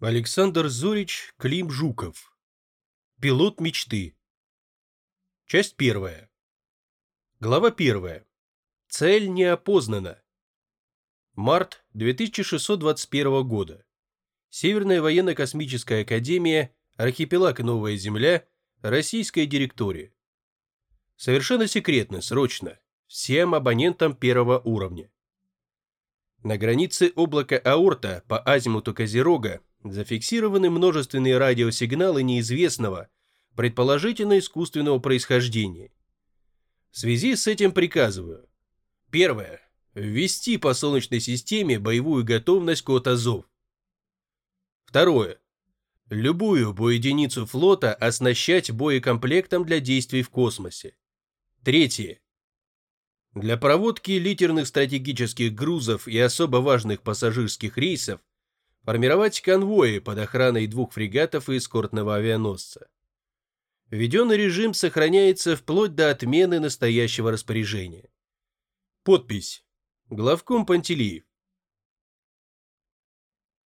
Александр Зорич, Клим Жуков. Пилот мечты. Часть первая. Глава первая. Цель не опознана. Март 2621 года. Северная военно-космическая академия, архипелаг Новая Земля, российская директория. Совершенно секретно, срочно. Всем абонентам первого уровня. На границе облака Аорта по азимуту Козерога зафиксированы множественные радиосигналы неизвестного, предположительно искусственного происхождения. В связи с этим приказываю. Первое. Ввести по Солнечной системе боевую готовность код Азов. Второе. Любую боединицу флота оснащать боекомплектом для действий в космосе. Третье. Для проводки литерных стратегических грузов и особо важных пассажирских рейсов формировать конвои под охраной двух фрегатов и эскортного авианосца. Введенный режим сохраняется вплоть до отмены настоящего распоряжения. Подпись. Главком Пантелеев.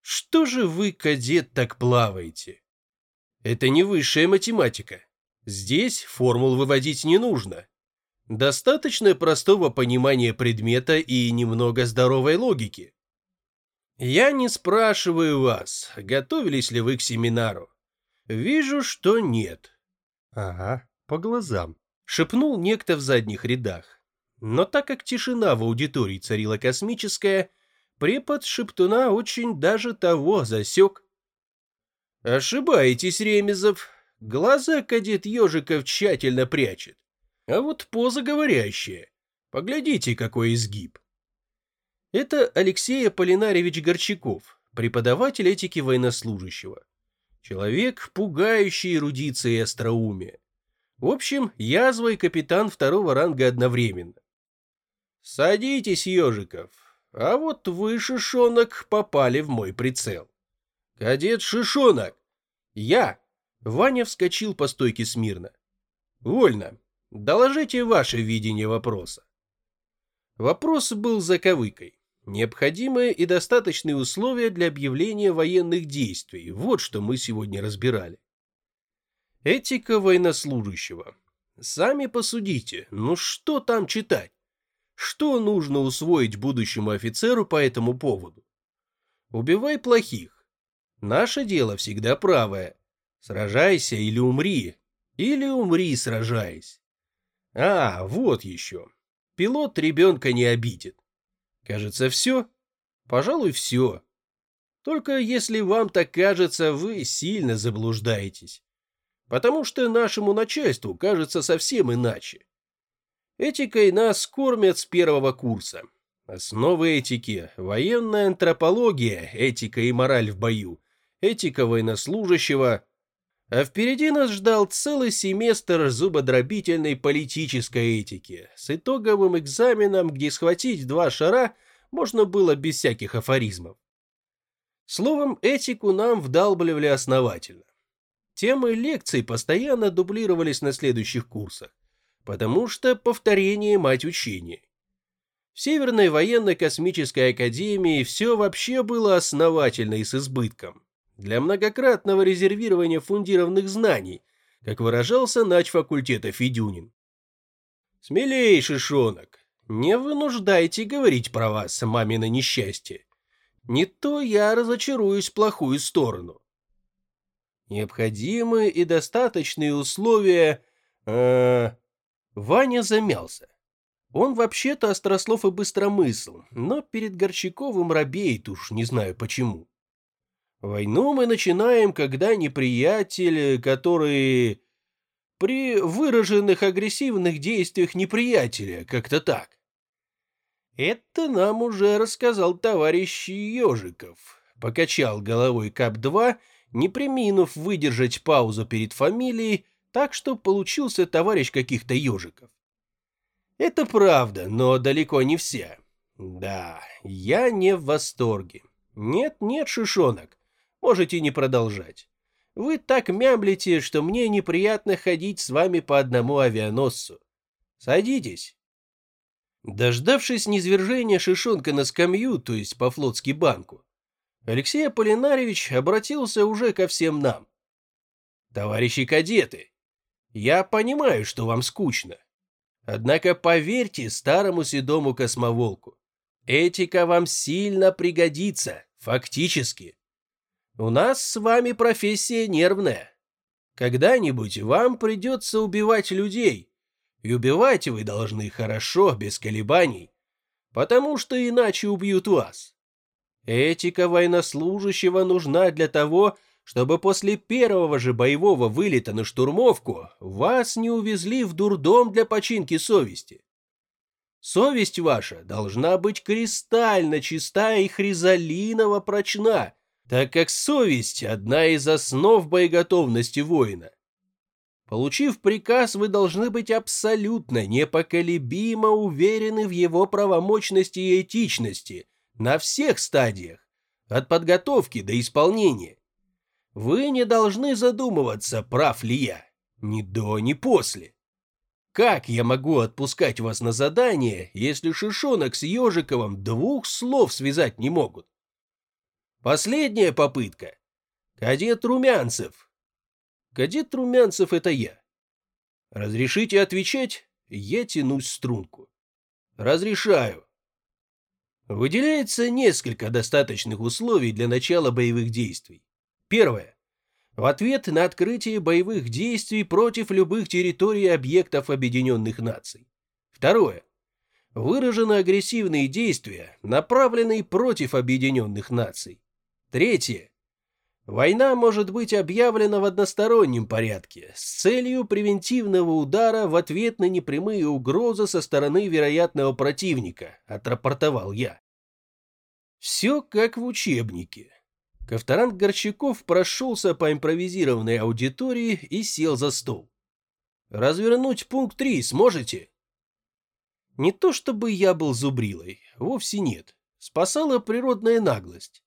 Что же вы, кадет, так плаваете? Это не высшая математика. Здесь формул выводить не нужно. Достаточно простого понимания предмета и немного здоровой логики. Я не спрашиваю вас, готовились ли вы к семинару. Вижу, что нет. Ага, по глазам. Шепнул некто в задних рядах. Но так как тишина в аудитории царила космическая, препод шептуна очень даже того засек. Ошибаетесь, Ремезов. Глаза кадет Ежиков тщательно прячет. А вот поза говорящая. Поглядите, какой изгиб. Это Алексей Аполлинарьевич Горчаков, преподаватель этики военнослужащего. Человек, пугающий эрудицией и остроумие. В общем, язва и капитан второго ранга одновременно. Садитесь, ежиков. А вот вы, Шишонок, попали в мой прицел. Кадет Шишонок. Я. Ваня вскочил по стойке смирно. Вольно. Доложите ваше видение вопроса. Вопрос был заковыкой. Необходимые и достаточные условия для объявления военных действий. Вот что мы сегодня разбирали. Этика военнослужащего. Сами посудите, ну что там читать? Что нужно усвоить будущему офицеру по этому поводу? Убивай плохих. Наше дело всегда правое. Сражайся или умри. Или умри, сражаясь. А, вот еще. Пилот ребенка не обидит. Кажется, все? Пожалуй, все. Только если вам так кажется, вы сильно заблуждаетесь. Потому что нашему начальству кажется совсем иначе. Этикой нас кормят с первого курса. Основы этики, военная антропология, этика и мораль в бою, этика военнослужащего, а впереди нас ждал целый семестр зубодробительной политической этики с итоговым экзаменом, где схватить два шара можно было без всяких афоризмов. Словом, этику нам вдалбливали основательно. Темы лекций постоянно дублировались на следующих курсах, потому что повторение – мать учения. В Северной военно-космической академии все вообще было основательно и с избытком для многократного резервирования фундированных знаний, как выражался нач факультета Федюнин. Смелей, Шишонок, не вынуждайте говорить про вас, мамино несчастье. Не то я разочаруюсь в плохую сторону. Необходимые и достаточные условия... Э, Ваня замялся. Он вообще-то острослов и быстромысл, но перед Горчаковым робеет уж, не знаю почему. Войну мы начинаем, когда неприятель, который... При выраженных агрессивных действиях неприятеля, как-то так. Это нам уже рассказал товарищ Ежиков. Покачал головой КАП-2, не приминув выдержать паузу перед фамилией, так что получился товарищ каких-то ежиков. Это правда, но далеко не вся. Да, я не в восторге. Нет-нет, шишонок, Можете не продолжать. Вы так мямлите, что мне неприятно ходить с вами по одному авианосцу. Садитесь. Дождавшись низвержения Шишонка на скамью, то есть по флотски банку, Алексей Аполлинарьевич обратился уже ко всем нам. «Товарищи кадеты, я понимаю, что вам скучно. Однако поверьте старому седому космоволку, этика вам сильно пригодится, фактически. У нас с вами профессия нервная. Когда-нибудь вам придется убивать людей, и убивать вы должны хорошо, без колебаний, потому что иначе убьют вас. Этика военнослужащего нужна для того, чтобы после первого же боевого вылета на штурмовку вас не увезли в дурдом для починки совести. Совесть ваша должна быть кристально чиста и хризалиново прочна, так как совесть – одна из основ боеготовности воина. Получив приказ, вы должны быть абсолютно непоколебимо уверены в его правомочности и этичности – на всех стадиях, от подготовки до исполнения. Вы не должны задумываться, прав ли я, ни до, ни после. Как я могу отпускать вас на задание, если Шишонок с Ежиковым двух слов связать не могут? Последняя попытка. Кадет Румянцев. Кадет Румянцев — это я. Разрешите отвечать? Я тянусь струнку. Разрешаю. Выделяется несколько достаточных условий для начала боевых действий. Первое. В ответ на открытие боевых действий против любых территорий объектов Объединенных Наций. Второе. Выражены агрессивные действия, направленные против Объединенных Наций. Третье. Война может быть объявлена в одностороннем порядке с целью превентивного удара в ответ на непрямые угрозы со стороны вероятного противника, отрапортовал я. Все как в учебнике. Ковторанг Горчаков прошелся по импровизированной аудитории и сел за стол. «Развернуть пункт 3 сможете?» Не то чтобы я был зубрилой, вовсе нет. Спасала природная наглость.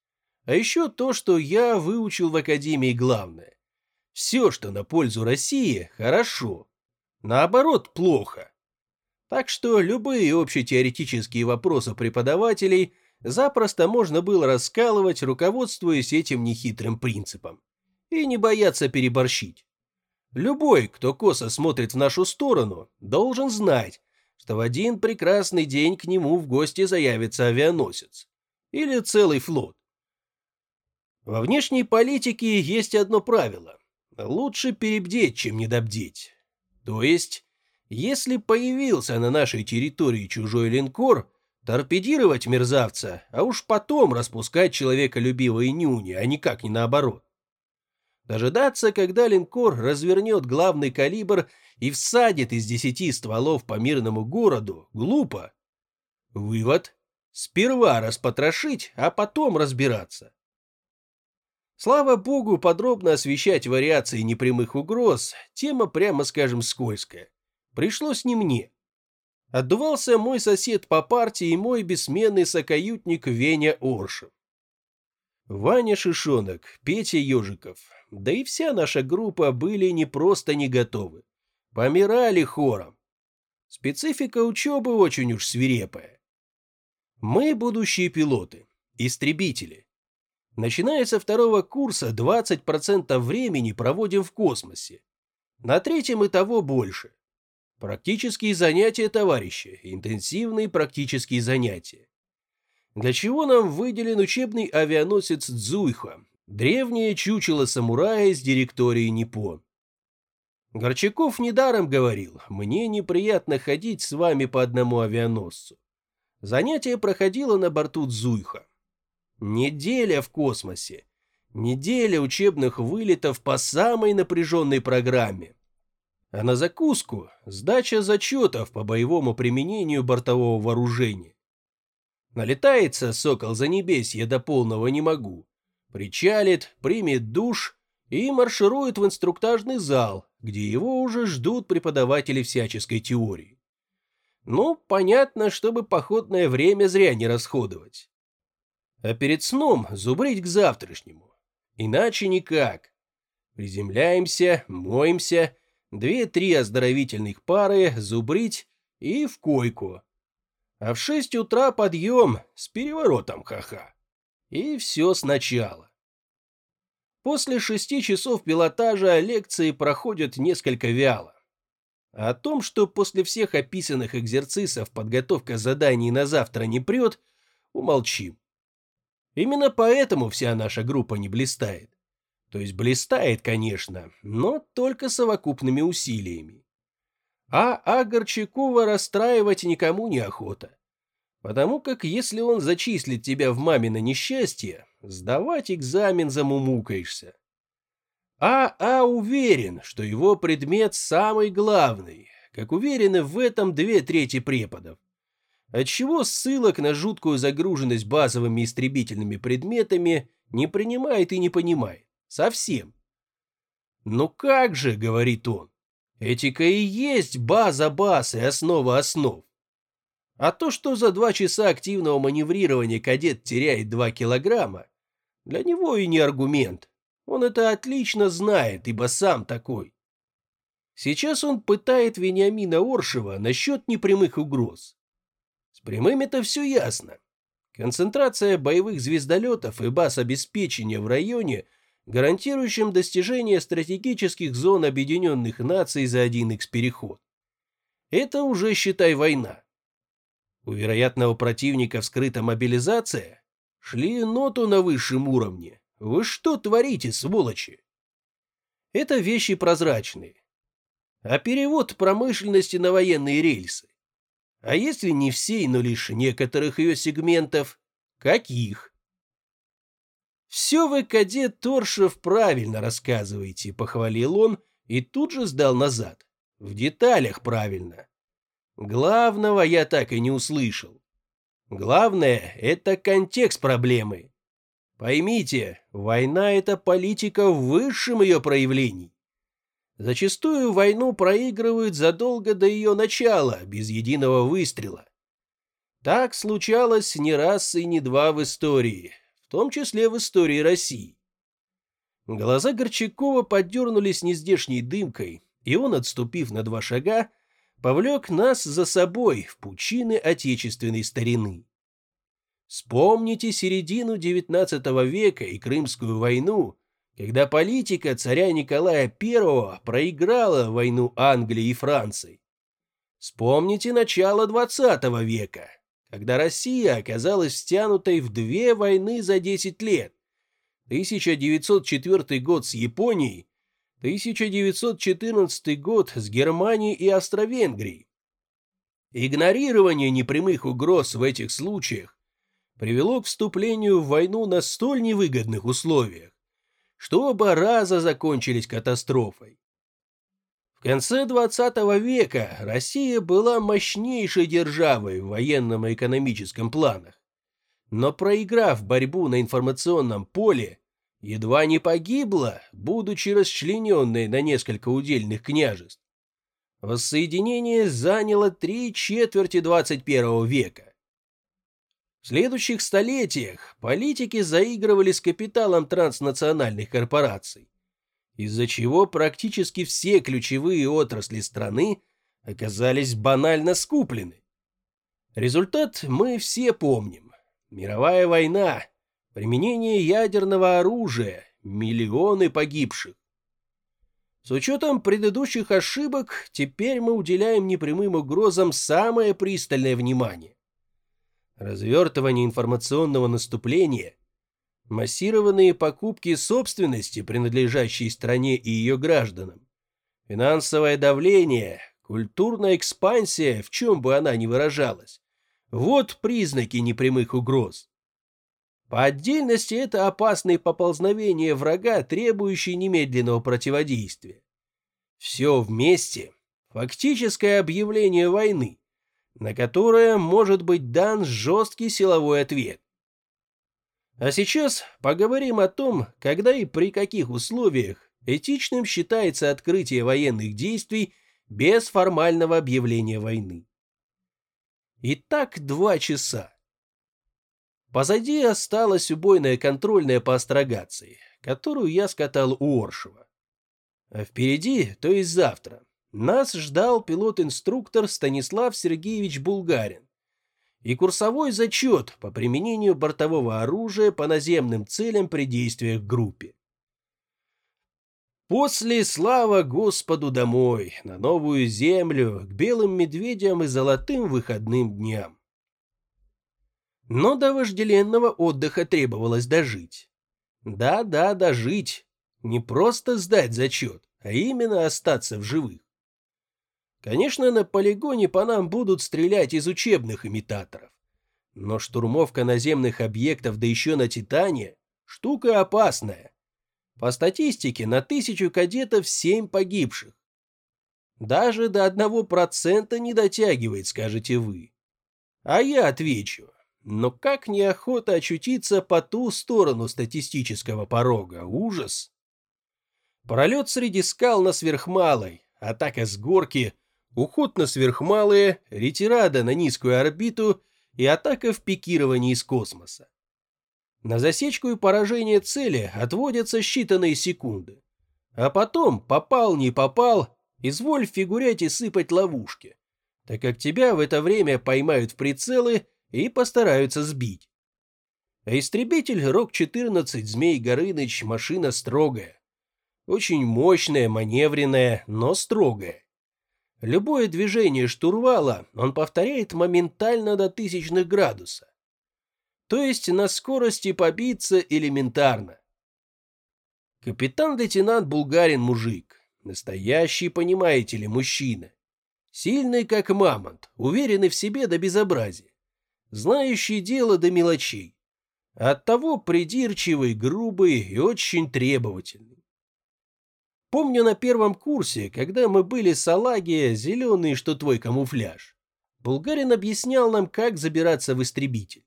А еще то, что я выучил в Академии главное. Все, что на пользу России, хорошо. Наоборот, плохо. Так что любые общетеоретические вопросы преподавателей запросто можно было раскалывать, руководствуясь этим нехитрым принципом. И не бояться переборщить. Любой, кто косо смотрит в нашу сторону, должен знать, что в один прекрасный день к нему в гости заявится авианосец. Или целый флот. Во внешней политике есть одно правило. Лучше перебдеть, чем недобдеть. То есть, если появился на нашей территории чужой линкор, торпедировать мерзавца, а уж потом распускать человеколюбивые нюни, а никак не наоборот. Дожидаться, когда линкор развернет главный калибр и всадит из десяти стволов по мирному городу, глупо. Вывод – сперва распотрошить, а потом разбираться. Слава богу, подробно освещать вариации непрямых угроз – тема, прямо скажем, скользкая. Пришлось не мне. Отдувался мой сосед по партии и мой бессменный сокаютник Веня Оршев. Ваня Шишонок, Петя Ежиков, да и вся наша группа были не просто не готовы. Помирали хором. Специфика учебы очень уж свирепая. Мы будущие пилоты, истребители. Начиная со второго курса 20% времени проводим в космосе. На третьем и того больше. Практические занятия, товарищи, интенсивные практические занятия. Для чего нам выделен учебный авианосец Дзуйха, древнее чучело самурая из директории Ниппон? Горчаков недаром говорил, мне неприятно ходить с вами по одному авианосцу. Занятие проходило на борту Дзуйха. Неделя в космосе. Неделя учебных вылетов по самой напряженной программе. А на закуску – сдача зачетов по боевому применению бортового вооружения. Налетается сокол за небесье до полного не могу. Причалит, примет душ и марширует в инструктажный зал, где его уже ждут преподаватели всяческой теории. Ну, понятно, чтобы походное время зря не расходовать а перед сном зубрить к завтрашнему. Иначе никак. Приземляемся, моемся, две-три оздоровительных пары, зубрить и в койку. А в шесть утра подъем с переворотом ха-ха. И все сначала. После шести часов пилотажа лекции проходят несколько вяло. О том, что после всех описанных экзерцисов подготовка заданий на завтра не прет, умолчим. Именно поэтому вся наша группа не блистает. То есть блистает, конечно, но только совокупными усилиями. А Агарчакова расстраивать никому не охота. Потому как если он зачислит тебя в мамино несчастье, сдавать экзамен замумукаешься. А А уверен, что его предмет самый главный, как уверены в этом две трети преподов. Отчего ссылок на жуткую загруженность базовыми истребительными предметами не принимает и не понимает. Совсем. «Ну как же», — говорит он, — «этика и есть база баз и основа основ. А то, что за два часа активного маневрирования кадет теряет два килограмма, для него и не аргумент. Он это отлично знает, ибо сам такой. Сейчас он пытает Вениамина Оршева насчет непрямых угроз. С прямыми-то все ясно. Концентрация боевых звездолетов и баз обеспечения в районе, гарантирующим достижение стратегических зон Объединенных Наций за один X-переход. Это уже, считай, война. У вероятного противника вскрыта мобилизация. Шли ноту на высшем уровне. Вы что творите, сволочи? Это вещи прозрачные. А перевод промышленности на военные рельсы? А если не всей, но лишь некоторых ее сегментов, каких? «Все вы, кадет Торшев, правильно рассказываете», — похвалил он и тут же сдал назад. «В деталях правильно. Главного я так и не услышал. Главное – это контекст проблемы. Поймите, война – это политика в высшем ее проявлении. Зачастую войну проигрывают задолго до ее начала, без единого выстрела. Так случалось не раз и не два в истории, в том числе в истории России. Глаза Горчакова подернулись нездешней дымкой, и он, отступив на два шага, повлек нас за собой в пучины отечественной старины. Вспомните середину XIX века и Крымскую войну, когда политика царя Николая I проиграла войну Англии и Франции. Вспомните начало XX века, когда Россия оказалась стянутой в две войны за 10 лет. 1904 год с Японией 1914 год с Германией и Австро-Венгрией. Игнорирование непрямых угроз в этих случаях привело к вступлению в войну на столь невыгодных условиях, что оба раза закончились катастрофой. В конце 20 века Россия была мощнейшей державой в военном и экономическом планах, но проиграв борьбу на информационном поле, едва не погибла, будучи расчлененной на несколько удельных княжеств. Воссоединение заняло три четверти 21 века. В следующих столетиях политики заигрывали с капиталом транснациональных корпораций, из-за чего практически все ключевые отрасли страны оказались банально скуплены. Результат мы все помним. Мировая война, Применение ядерного оружия, миллионы погибших. С учетом предыдущих ошибок, теперь мы уделяем непрямым угрозам самое пристальное внимание. Развертывание информационного наступления, массированные покупки собственности, принадлежащей стране и ее гражданам, финансовое давление, культурная экспансия, в чем бы она ни выражалась. Вот признаки непрямых угроз. По отдельности это опасные поползновения врага, требующие немедленного противодействия. Все вместе – фактическое объявление войны, на которое может быть дан жесткий силовой ответ. А сейчас поговорим о том, когда и при каких условиях этичным считается открытие военных действий без формального объявления войны. Итак, два часа. Позади осталась убойная контрольная по астрогации, которую я скатал у Оршева. А впереди, то есть завтра, нас ждал пилот-инструктор Станислав Сергеевич Булгарин. и курсовой зачет по применению бортового оружия по наземным целям при действиях группе. После слава Господу домой, на новую землю, к белым медведям и золотым выходным дням. Но до вожделенного отдыха требовалось дожить. Да-да, дожить. Не просто сдать зачет, а именно остаться в живых. Конечно, на полигоне по нам будут стрелять из учебных имитаторов. Но штурмовка наземных объектов, да еще на Титане, штука опасная. По статистике, на тысячу кадетов семь погибших. Даже до одного процента не дотягивает, скажете вы. А я отвечу, но как неохота очутиться по ту сторону статистического порога, ужас. Пролет среди скал на сверхмалой, атака с горки, уход на сверхмалые, ретирада на низкую орбиту и атака в пикировании из космоса. На засечку и поражение цели отводятся считанные секунды. А потом, попал, не попал, изволь фигурять и сыпать ловушки, так как тебя в это время поймают в прицелы и постараются сбить. А истребитель РОК-14 Змей Горыныч машина строгая. Очень мощная, маневренная, но строгая. Любое движение штурвала он повторяет моментально до тысячных градусов. То есть на скорости побиться элементарно. Капитан-лейтенант Булгарин мужик. Настоящий, понимаете ли, мужчина. Сильный, как мамонт, уверенный в себе до безобразия. Знающий дело до мелочей. Оттого придирчивый, грубый и очень требовательный. Помню на первом курсе, когда мы были с Алагия, зеленый, что твой камуфляж. Булгарин объяснял нам, как забираться в истребитель.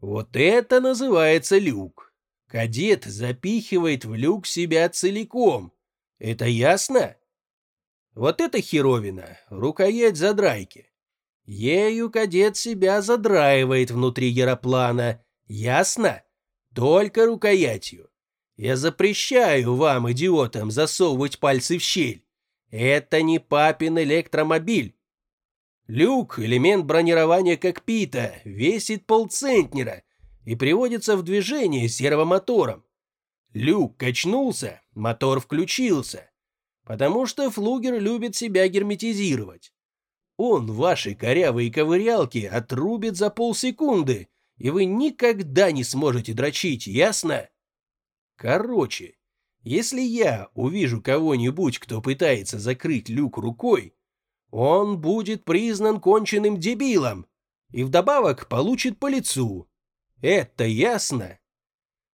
Вот это называется люк. Кадет запихивает в люк себя целиком. Это ясно? Вот это херовина, рукоять задрайки. Ею кадет себя задраивает внутри яроплана. Ясно? Только рукоятью. Я запрещаю вам, идиотам, засовывать пальцы в щель. Это не папин электромобиль. Люк, элемент бронирования кокпита, весит полцентнера и приводится в движение сервомотором. Люк качнулся, мотор включился, потому что флугер любит себя герметизировать. Он ваши корявые ковырялки отрубит за полсекунды, и вы никогда не сможете дрочить, ясно? Короче, если я увижу кого-нибудь, кто пытается закрыть люк рукой, он будет признан конченным дебилом и вдобавок получит по лицу. Это ясно?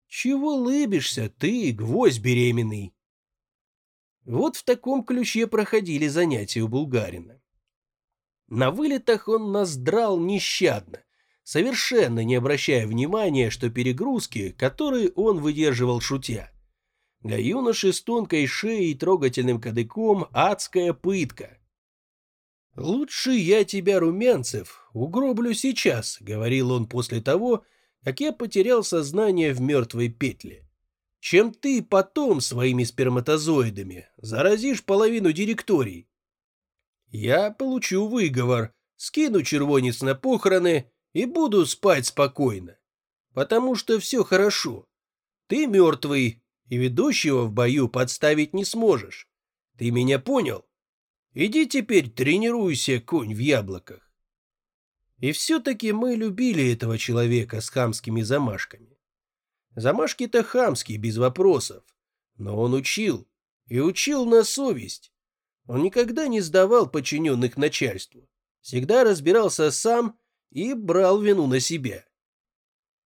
Чего лыбишься ты, гвоздь беременный? Вот в таком ключе проходили занятия у Булгарина. На вылетах он нас драл нещадно, совершенно не обращая внимания, что перегрузки, которые он выдерживал шутя. Для юноши с тонкой шеей и трогательным кадыком адская пытка. «Лучше я тебя, Румянцев, угроблю сейчас», — говорил он после того, как я потерял сознание в мертвой петле. «Чем ты потом своими сперматозоидами заразишь половину директорий?» «Я получу выговор, скину червонец на похороны и буду спать спокойно, потому что все хорошо. Ты мертвый, и ведущего в бою подставить не сможешь. Ты меня понял?» Иди теперь тренируйся, конь в яблоках. И все-таки мы любили этого человека с хамскими замашками. Замашки-то хамские, без вопросов. Но он учил. И учил на совесть. Он никогда не сдавал подчиненных начальству. Всегда разбирался сам и брал вину на себя.